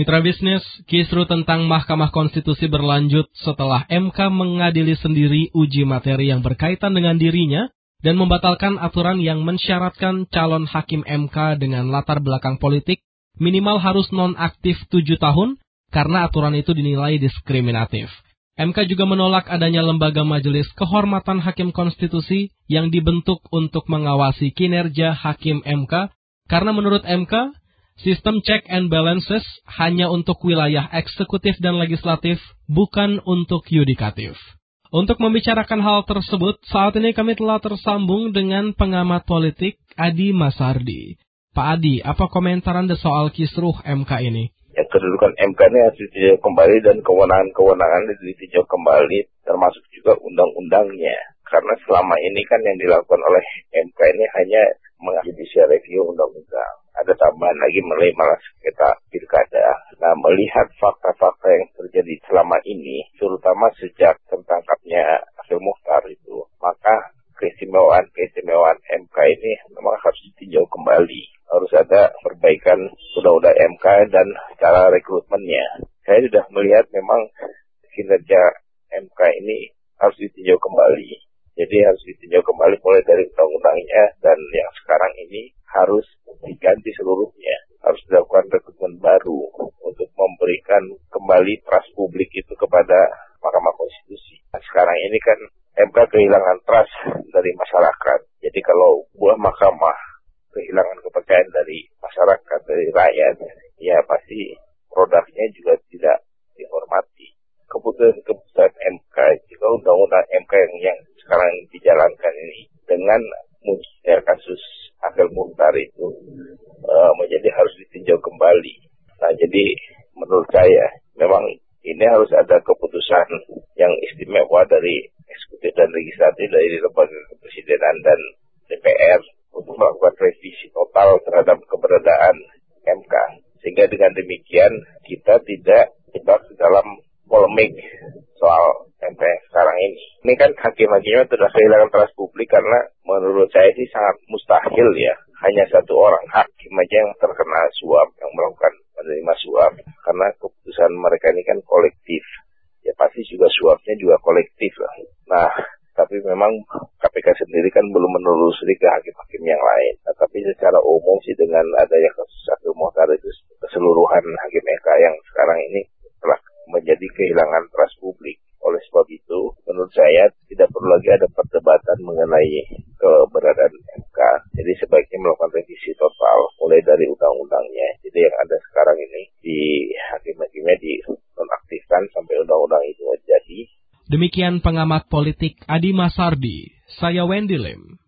Mitra bisnis, kisru tentang Mahkamah Konstitusi berlanjut setelah MK mengadili sendiri uji materi yang berkaitan dengan dirinya dan membatalkan aturan yang mensyaratkan calon hakim MK dengan latar belakang politik minimal harus nonaktif tujuh tahun karena aturan itu dinilai diskriminatif. MK juga menolak adanya lembaga majelis kehormatan hakim konstitusi yang dibentuk untuk mengawasi kinerja hakim MK karena menurut MK Sistem check and balances hanya untuk wilayah eksekutif dan legislatif, bukan untuk yudikatif. Untuk membicarakan hal tersebut, saat ini kami telah tersambung dengan pengamat politik Adi Masardi. Pak Adi, apa komentar Anda soal kisruh MK ini? Ya, kedudukan MK ini harus ditinjau kembali dan kewenangan-kewenangan ditinjau kembali, termasuk juga undang-undangnya. Karena selama ini kan yang dilakukan oleh MK ini hanya mengadili review undang-undang ada tambahan lagi malah kita pilkada. Nah, melihat fakta-fakta yang terjadi selama ini, terutama sejak tertangkapnya Akhil Muhtar itu, maka keistimewaan-keistimewaan MK ini memang harus ditinjau kembali. Harus ada perbaikan undang-undang MK dan cara rekrutmennya. Saya sudah melihat memang kinerja MK ini harus ditinjau kembali. Jadi harus ditinjau kembali mulai dari undang-undangnya dan yang sekarang ini harus diganti seluruhnya. Harus dilakukan rekrutmen baru untuk memberikan kembali trust publik itu kepada Mahkamah Konstitusi. Nah, sekarang ini kan MK kehilangan trust dari masyarakat. Jadi kalau buah mahkamah kehilangan kepercayaan dari masyarakat, dari rakyat, ya pasti produknya juga tidak dihormati. Keputusan-keputusan MK, juga undang-undang MK yang, yang sekarang dijalankan ini dengan munculnya kasus Akil Muhtar itu uh, menjadi harus ditinjau kembali. Nah, jadi menurut saya memang ini harus ada keputusan yang istimewa dari eksekutif dan legislatif dari lembaga kepresidenan dan DPR untuk melakukan revisi total terhadap keberadaan MK. Sehingga dengan demikian kita tidak terjebak dalam polemik soal MK sekarang ini. Ini kan hakim-hakimnya sudah kehilangan trust publik karena menurut saya sih sangat mustahil ya. Hanya satu orang hakim aja yang terkena suap, yang melakukan menerima suap. Karena keputusan mereka ini kan kolektif. Ya pasti juga suapnya juga kolektif lah. Nah, tapi memang KPK sendiri kan belum menelusuri ke hakim-hakim yang lain. Nah, tapi secara umum sih dengan adanya kasus satu motor itu keseluruhan hakim MK yang sekarang ini telah menjadi kehilangan trust publik. Oleh sebab itu, menurut saya tidak perlu lagi ada perdebatan mengenai keberadaan MK. Jadi sebaiknya melakukan revisi total, mulai dari undang-undangnya. Jadi yang ada sekarang ini di hakim-hakimnya dinonaktifkan sampai undang-undang itu jadi. Demikian pengamat politik Adi Masardi, saya Wendy Lim.